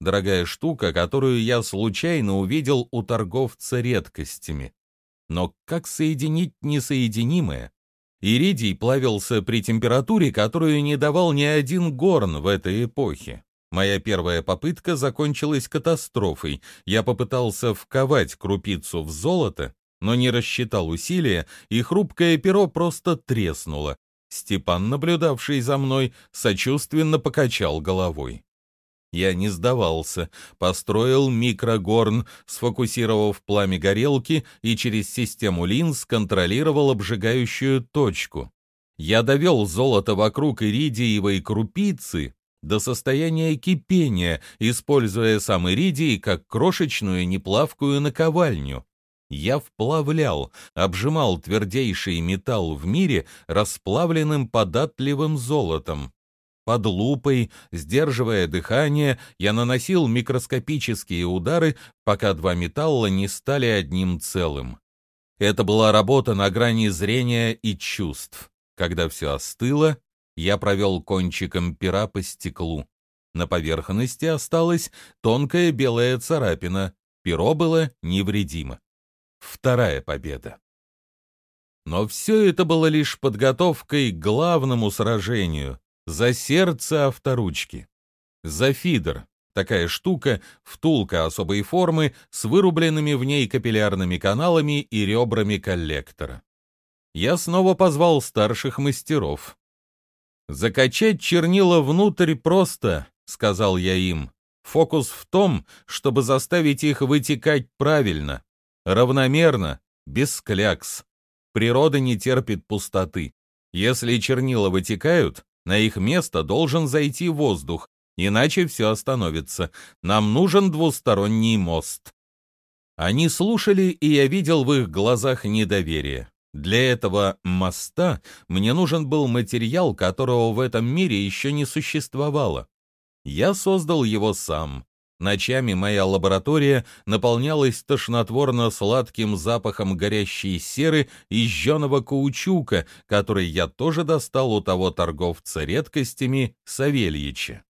Дорогая штука, которую я случайно увидел у торговца редкостями. Но как соединить несоединимое? Иридий плавился при температуре, которую не давал ни один горн в этой эпохе. Моя первая попытка закончилась катастрофой. Я попытался вковать крупицу в золото, но не рассчитал усилия, и хрупкое перо просто треснуло. Степан, наблюдавший за мной, сочувственно покачал головой. Я не сдавался, построил микрогорн, сфокусировав пламя горелки и через систему линз контролировал обжигающую точку. Я довел золото вокруг иридиевой крупицы до состояния кипения, используя сам иридий как крошечную неплавкую наковальню. Я вплавлял, обжимал твердейший металл в мире расплавленным податливым золотом. Под лупой, сдерживая дыхание, я наносил микроскопические удары, пока два металла не стали одним целым. Это была работа на грани зрения и чувств. Когда все остыло, я провел кончиком пера по стеклу. На поверхности осталась тонкая белая царапина. Перо было невредимо. Вторая победа. Но все это было лишь подготовкой к главному сражению — за сердце авторучки. За фидер — такая штука, втулка особой формы с вырубленными в ней капиллярными каналами и ребрами коллектора. Я снова позвал старших мастеров. «Закачать чернила внутрь просто», — сказал я им. «Фокус в том, чтобы заставить их вытекать правильно, равномерно, без клякс. Природа не терпит пустоты. Если чернила вытекают, на их место должен зайти воздух, иначе все остановится. Нам нужен двусторонний мост». Они слушали, и я видел в их глазах недоверие. Для этого моста мне нужен был материал, которого в этом мире еще не существовало. Я создал его сам. Ночами моя лаборатория наполнялась тошнотворно-сладким запахом горящей серы и жженого каучука, который я тоже достал у того торговца редкостями Савельича.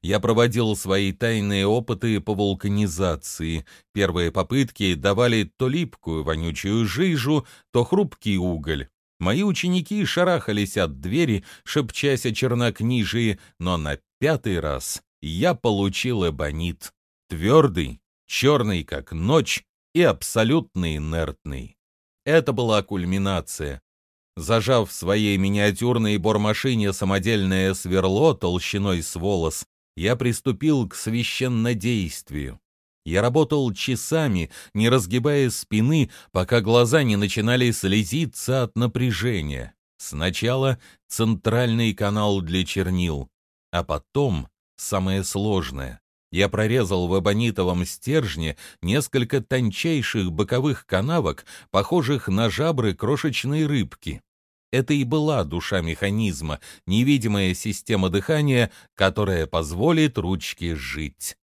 Я проводил свои тайные опыты по вулканизации. Первые попытки давали то липкую вонючую жижу, то хрупкий уголь. Мои ученики шарахались от двери, шепчась о чернокнижии, но на пятый раз я получил эбонит. Твердый, черный как ночь и абсолютно инертный. Это была кульминация. Зажав в своей миниатюрной бормашине самодельное сверло толщиной с волос, я приступил к священнодействию. Я работал часами, не разгибая спины, пока глаза не начинали слезиться от напряжения. Сначала центральный канал для чернил, а потом самое сложное. Я прорезал в эбонитовом стержне несколько тончайших боковых канавок, похожих на жабры крошечной рыбки. Это и была душа механизма, невидимая система дыхания, которая позволит ручке жить.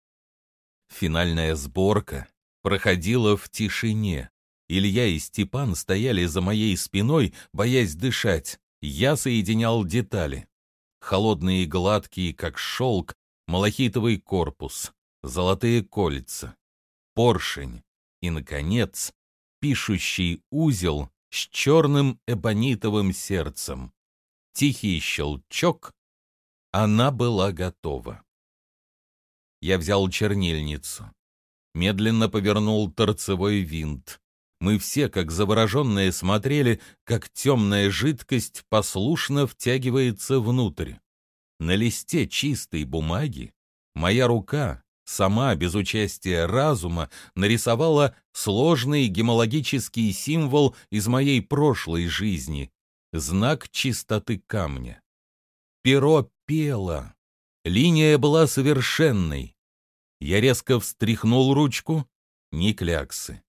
Финальная сборка проходила в тишине. Илья и Степан стояли за моей спиной, боясь дышать. Я соединял детали. Холодные и гладкие, как шелк, малахитовый корпус, золотые кольца, поршень и, наконец, пишущий узел с черным эбонитовым сердцем. Тихий щелчок, она была готова. Я взял чернильницу, медленно повернул торцевой винт. Мы все, как завороженные, смотрели, как темная жидкость послушно втягивается внутрь. На листе чистой бумаги моя рука сама, без участия разума, нарисовала сложный гемологический символ из моей прошлой жизни, знак чистоты камня. Перо пело, линия была совершенной. Я резко встряхнул ручку, ни кляксы.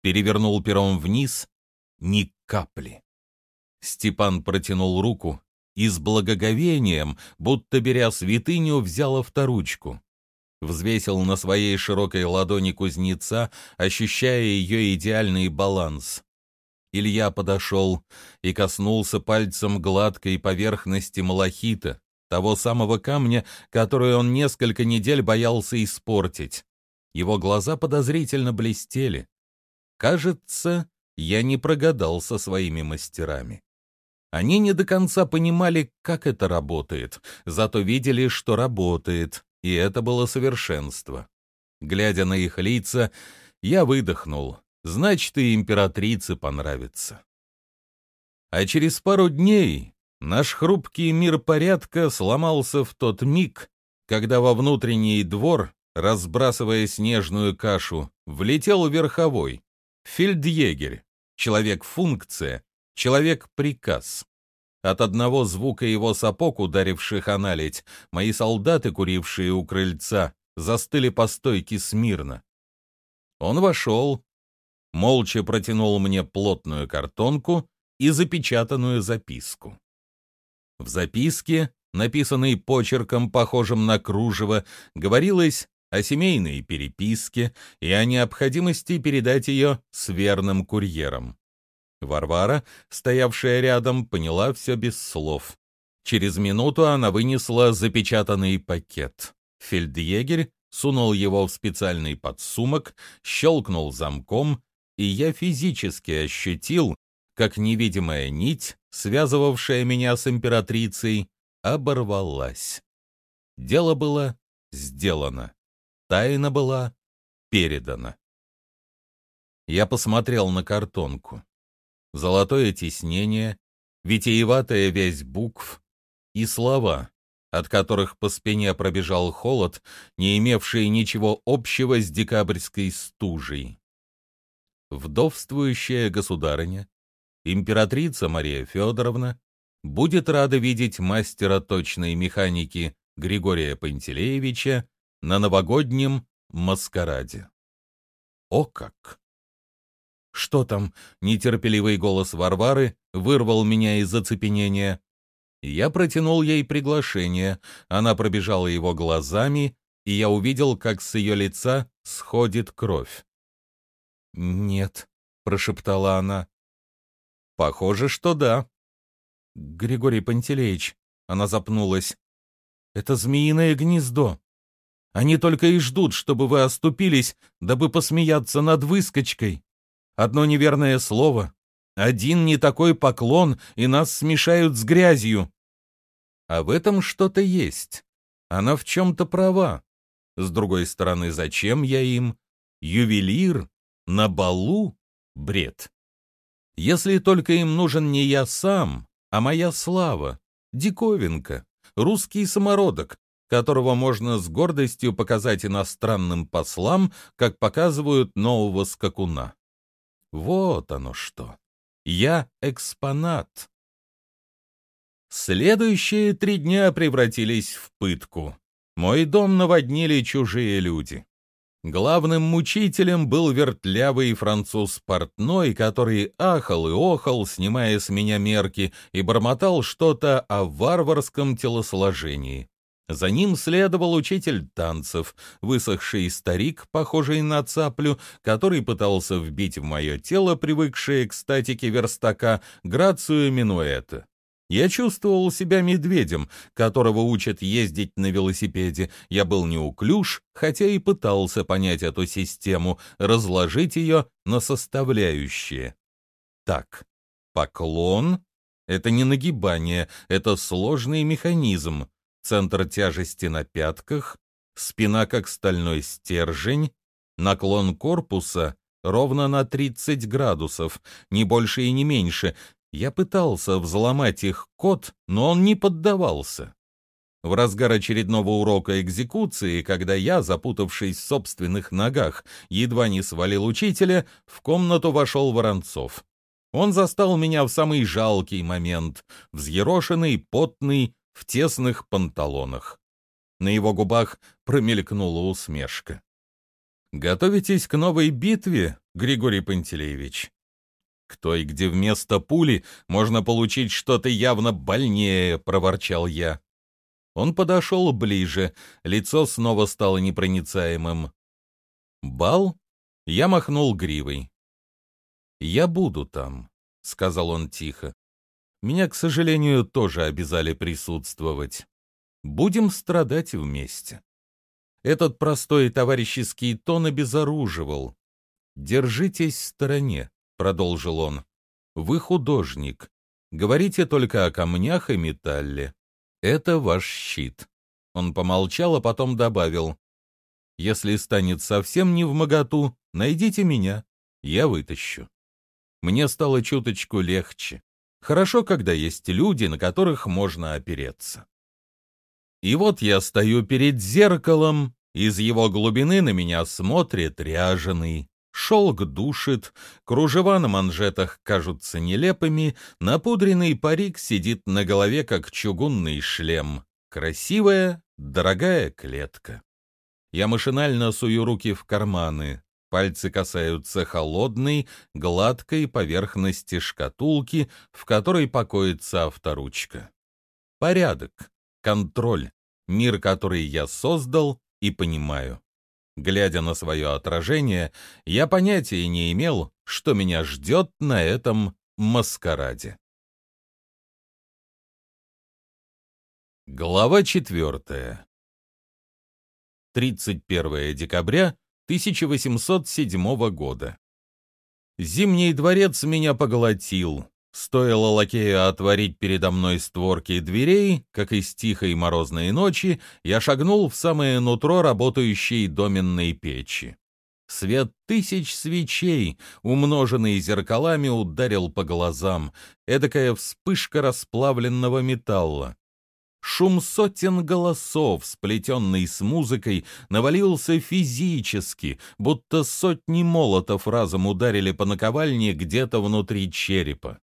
Перевернул пером вниз, ни капли. Степан протянул руку и с благоговением, будто беря святыню, взял авторучку взвесил на своей широкой ладони кузнеца, ощущая ее идеальный баланс. Илья подошел и коснулся пальцем гладкой поверхности малахита, того самого камня, который он несколько недель боялся испортить. Его глаза подозрительно блестели. Кажется, я не прогадал со своими мастерами. Они не до конца понимали, как это работает, зато видели, что работает, и это было совершенство. Глядя на их лица, я выдохнул. Значит, и императрице понравится. А через пару дней Наш хрупкий мир порядка сломался в тот миг, когда во внутренний двор, разбрасывая снежную кашу, влетел верховой, фельдъегерь, человек-функция, человек-приказ. От одного звука его сапог, ударивших о наледь, мои солдаты, курившие у крыльца, застыли по стойке смирно. Он вошел, молча протянул мне плотную картонку и запечатанную записку. В записке, написанной почерком, похожим на кружево, говорилось о семейной переписке и о необходимости передать ее с верным курьером. Варвара, стоявшая рядом, поняла все без слов. Через минуту она вынесла запечатанный пакет. Фельдъегерь сунул его в специальный подсумок, щелкнул замком, и я физически ощутил, как невидимая нить, связывавшая меня с императрицей, оборвалась. Дело было сделано. Тайна была передана. Я посмотрел на картонку золотое тиснение, витиеватая вязь букв и слова, от которых по спине пробежал холод, не имевший ничего общего с декабрьской стужей. Вдовствующая государыня, императрица Мария Федоровна, будет рада видеть мастера точной механики Григория Пантелеевича на новогоднем маскараде. О как! «Что там?» — нетерпеливый голос Варвары вырвал меня из оцепенения. Я протянул ей приглашение, она пробежала его глазами, и я увидел, как с ее лица сходит кровь. «Нет», — прошептала она. «Похоже, что да». «Григорий Пантелеич», — она запнулась, — «это змеиное гнездо. Они только и ждут, чтобы вы оступились, дабы посмеяться над выскочкой». Одно неверное слово, один не такой поклон, и нас смешают с грязью. А в этом что-то есть. Она в чем-то права. С другой стороны, зачем я им? Ювелир? На балу? Бред. Если только им нужен не я сам, а моя слава, диковинка, русский самородок, которого можно с гордостью показать иностранным послам, как показывают нового скакуна. Вот оно что. Я экспонат. Следующие три дня превратились в пытку. Мой дом наводнили чужие люди. Главным мучителем был вертлявый француз портной, который ахал и охал, снимая с меня мерки, и бормотал что-то о варварском телосложении. За ним следовал учитель танцев, высохший старик, похожий на цаплю, который пытался вбить в мое тело, привыкшее к статике верстака, грацию минуэта. Я чувствовал себя медведем, которого учат ездить на велосипеде. Я был неуклюж, хотя и пытался понять эту систему, разложить ее на составляющие. Так, поклон — это не нагибание, это сложный механизм центр тяжести на пятках, спина как стальной стержень, наклон корпуса ровно на 30 градусов, не больше и не меньше. Я пытался взломать их код, но он не поддавался. В разгар очередного урока экзекуции, когда я, запутавшись в собственных ногах, едва не свалил учителя, в комнату вошел Воронцов. Он застал меня в самый жалкий момент, взъерошенный, потный, в тесных панталонах. На его губах промелькнула усмешка. «Готовитесь к новой битве, Григорий Пантелеевич?» «Кто и где вместо пули можно получить что-то явно больнее», — проворчал я. Он подошел ближе, лицо снова стало непроницаемым. «Бал?» — я махнул гривой. «Я буду там», — сказал он тихо. Меня, к сожалению, тоже обязали присутствовать. Будем страдать вместе. Этот простой товарищеский тон обезоруживал. «Держитесь в стороне», — продолжил он. «Вы художник. Говорите только о камнях и металле. Это ваш щит». Он помолчал, а потом добавил. «Если станет совсем не в моготу, найдите меня, я вытащу». Мне стало чуточку легче. Хорошо, когда есть люди, на которых можно опереться. И вот я стою перед зеркалом, из его глубины на меня смотрит ряженый, шелк душит, кружева на манжетах кажутся нелепыми, напудренный парик сидит на голове, как чугунный шлем. Красивая, дорогая клетка. Я машинально сую руки в карманы. Пальцы касаются холодной, гладкой поверхности шкатулки, в которой покоится авторучка. Порядок, контроль, мир, который я создал и понимаю. Глядя на свое отражение, я понятия не имел, что меня ждет на этом маскараде. Глава четвертая. 31 декабря 1807 года. Зимний дворец меня поглотил. Стоило лакею отворить передо мной створки дверей, как из тихой морозной ночи, я шагнул в самое нутро работающей доменной печи. Свет тысяч свечей, умноженный зеркалами, ударил по глазам. Эдакая вспышка расплавленного металла. Шум сотен голосов, сплетенный с музыкой, навалился физически, будто сотни молотов разом ударили по наковальне где-то внутри черепа.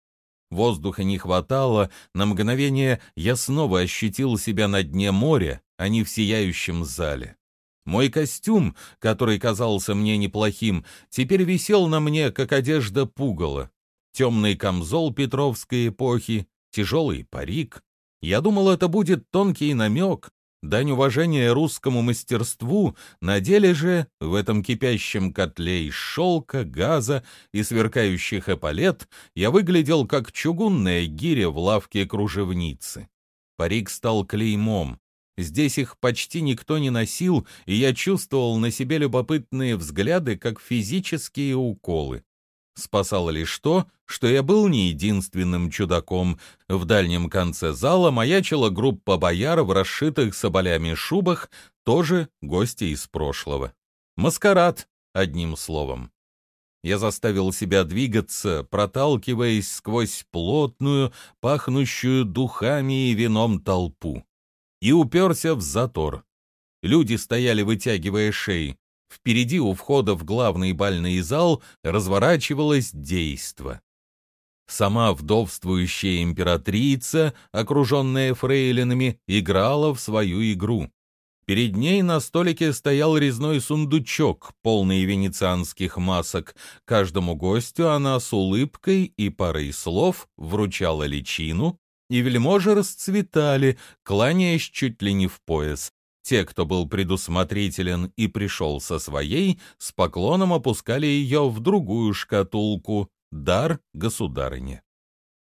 Воздуха не хватало, на мгновение я снова ощутил себя на дне моря, а не в сияющем зале. Мой костюм, который казался мне неплохим, теперь висел на мне, как одежда пугала. Темный камзол Петровской эпохи, тяжелый парик. Я думал, это будет тонкий намек, Дань уважения русскому мастерству, на деле же в этом кипящем котле из шелка, газа и сверкающих эполет я выглядел как чугунная гиря в лавке кружевницы. Парик стал клеймом. Здесь их почти никто не носил, и я чувствовал на себе любопытные взгляды, как физические уколы. Спасало лишь то, что я был не единственным чудаком. В дальнем конце зала маячила группа бояр в расшитых соболями шубах, тоже гости из прошлого. Маскарад, одним словом. Я заставил себя двигаться, проталкиваясь сквозь плотную, пахнущую духами и вином толпу. И уперся в затор. Люди стояли, вытягивая шеи. Впереди у входа в главный бальный зал разворачивалось действо. Сама вдовствующая императрица, окруженная фрейлинами, играла в свою игру. Перед ней на столике стоял резной сундучок, полный венецианских масок. Каждому гостю она с улыбкой и парой слов вручала личину, и вельможи расцветали, кланяясь чуть ли не в пояс. Те, кто был предусмотрителен и пришел со своей, с поклоном опускали ее в другую шкатулку «Дар государыне».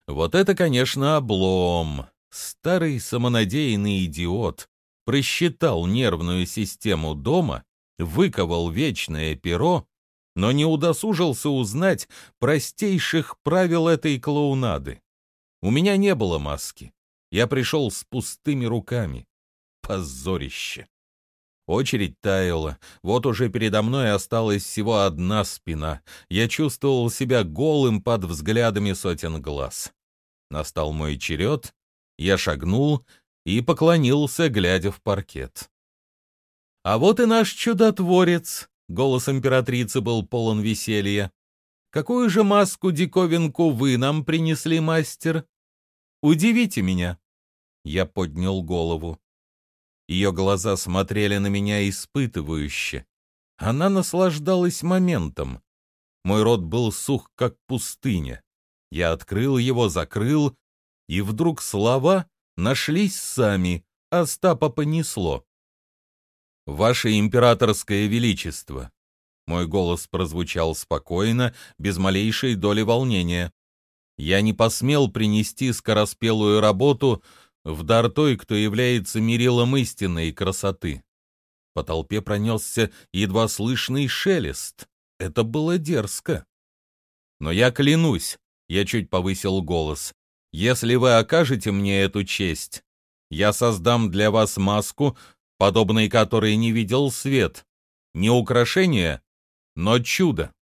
Вот это, конечно, облом. Старый самонадеянный идиот просчитал нервную систему дома, выковал вечное перо, но не удосужился узнать простейших правил этой клоунады. У меня не было маски. Я пришел с пустыми руками позорище. Очередь таяла. Вот уже передо мной осталась всего одна спина. Я чувствовал себя голым под взглядами сотен глаз. Настал мой черед. Я шагнул и поклонился, глядя в паркет. «А вот и наш чудотворец!» — голос императрицы был полон веселья. «Какую же маску-диковинку вы нам принесли, мастер? Удивите меня!» Я поднял голову. Ее глаза смотрели на меня испытывающе. Она наслаждалась моментом. Мой рот был сух, как пустыня. Я открыл его, закрыл, и вдруг слова нашлись сами, Остапа понесло. «Ваше императорское величество!» Мой голос прозвучал спокойно, без малейшей доли волнения. Я не посмел принести скороспелую работу, в дар той, кто является мерилом истинной красоты. По толпе пронесся едва слышный шелест. Это было дерзко. Но я клянусь, я чуть повысил голос, если вы окажете мне эту честь, я создам для вас маску, подобной которой не видел свет. Не украшение, но чудо.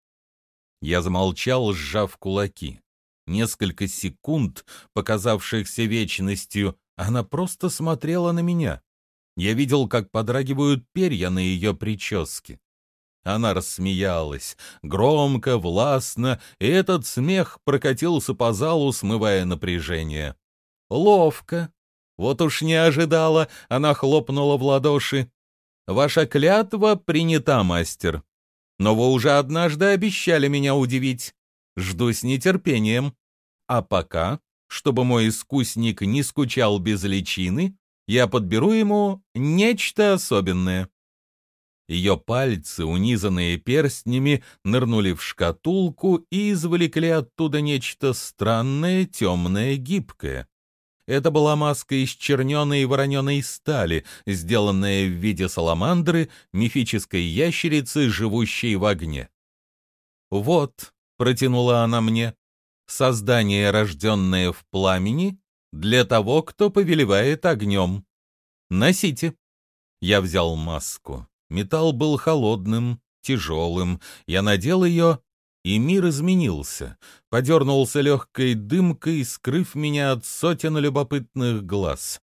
Я замолчал, сжав кулаки. Несколько секунд, показавшихся вечностью, она просто смотрела на меня. Я видел, как подрагивают перья на ее прическе. Она рассмеялась, громко, властно, и этот смех прокатился по залу, смывая напряжение. «Ловко!» Вот уж не ожидала, она хлопнула в ладоши. «Ваша клятва принята, мастер. Но вы уже однажды обещали меня удивить. Жду с нетерпением. А пока, чтобы мой искусник не скучал без личины, я подберу ему нечто особенное». Ее пальцы, унизанные перстнями, нырнули в шкатулку и извлекли оттуда нечто странное, темное, гибкое. Это была маска из черненой и вороненой стали, сделанная в виде саламандры, мифической ящерицы, живущей в огне. «Вот», — протянула она мне, — «создание, рожденное в пламени, для того, кто повелевает огнем. Носите». Я взял маску. Металл был холодным, тяжелым. Я надел ее и мир изменился, подернулся легкой дымкой, скрыв меня от сотен любопытных глаз.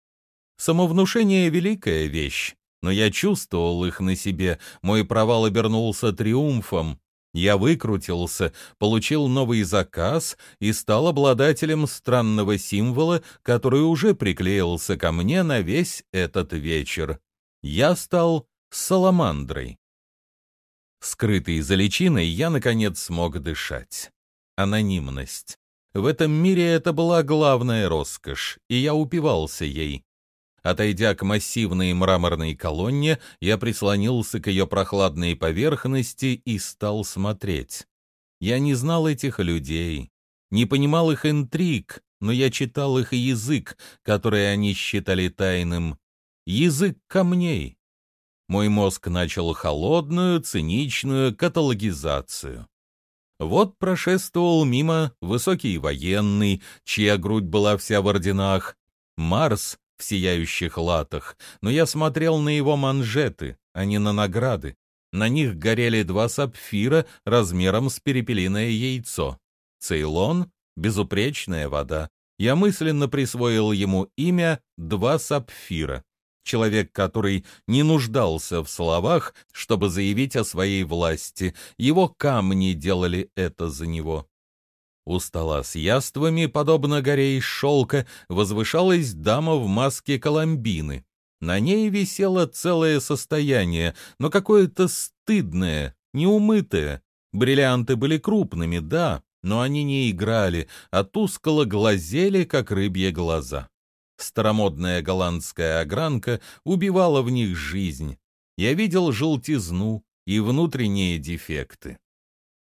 Самовнушение — великая вещь, но я чувствовал их на себе, мой провал обернулся триумфом. Я выкрутился, получил новый заказ и стал обладателем странного символа, который уже приклеился ко мне на весь этот вечер. Я стал саламандрой. Скрытый за личиной, я, наконец, смог дышать. Анонимность. В этом мире это была главная роскошь, и я упивался ей. Отойдя к массивной мраморной колонне, я прислонился к ее прохладной поверхности и стал смотреть. Я не знал этих людей, не понимал их интриг, но я читал их язык, который они считали тайным. Язык камней, мой мозг начал холодную, циничную каталогизацию. Вот прошествовал мимо высокий военный, чья грудь была вся в орденах, Марс в сияющих латах, но я смотрел на его манжеты, а не на награды. На них горели два сапфира размером с перепелиное яйцо. Цейлон — безупречная вода. Я мысленно присвоил ему имя «Два сапфира» человек, который не нуждался в словах, чтобы заявить о своей власти. Его камни делали это за него. У стола с яствами, подобно горе из шелка, возвышалась дама в маске Коломбины. На ней висело целое состояние, но какое-то стыдное, неумытое. Бриллианты были крупными, да, но они не играли, а тускло глазели, как рыбьи глаза. Старомодная голландская огранка убивала в них жизнь. Я видел желтизну и внутренние дефекты.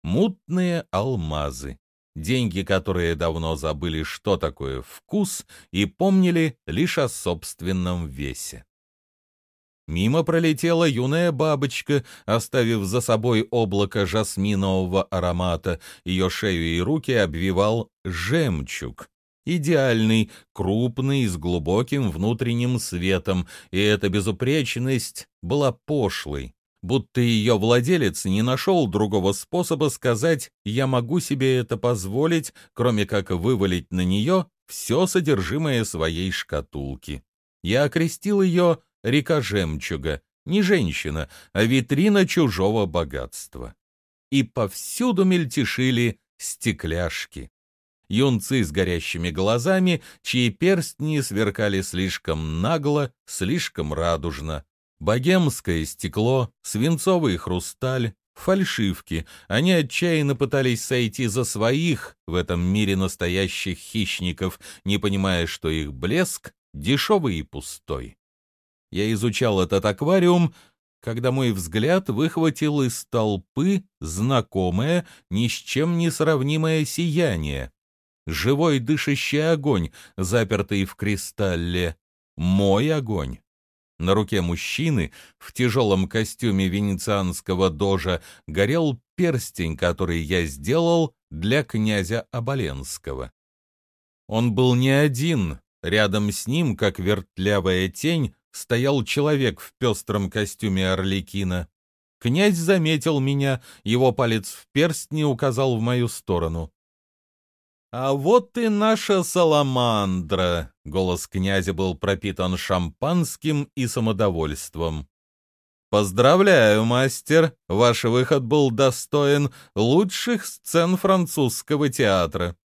Мутные алмазы. Деньги, которые давно забыли, что такое вкус, и помнили лишь о собственном весе. Мимо пролетела юная бабочка, оставив за собой облако жасминового аромата. Ее шею и руки обвивал жемчуг идеальный, крупный, с глубоким внутренним светом, и эта безупречность была пошлой, будто ее владелец не нашел другого способа сказать «я могу себе это позволить», кроме как вывалить на нее все содержимое своей шкатулки. Я окрестил ее «река жемчуга», не женщина, а витрина чужого богатства. И повсюду мельтешили стекляшки юнцы с горящими глазами, чьи перстни сверкали слишком нагло, слишком радужно. Богемское стекло, свинцовый хрусталь, фальшивки. Они отчаянно пытались сойти за своих в этом мире настоящих хищников, не понимая, что их блеск дешевый и пустой. Я изучал этот аквариум, когда мой взгляд выхватил из толпы знакомое, ни с чем не сравнимое сияние живой дышащий огонь, запертый в кристалле. Мой огонь. На руке мужчины в тяжелом костюме венецианского дожа горел перстень, который я сделал для князя Оболенского. Он был не один, рядом с ним, как вертлявая тень, стоял человек в пестром костюме орликина. Князь заметил меня, его палец в перстне указал в мою сторону. «А вот и наша саламандра!» — голос князя был пропитан шампанским и самодовольством. «Поздравляю, мастер! Ваш выход был достоин лучших сцен французского театра!»